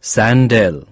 Sandel.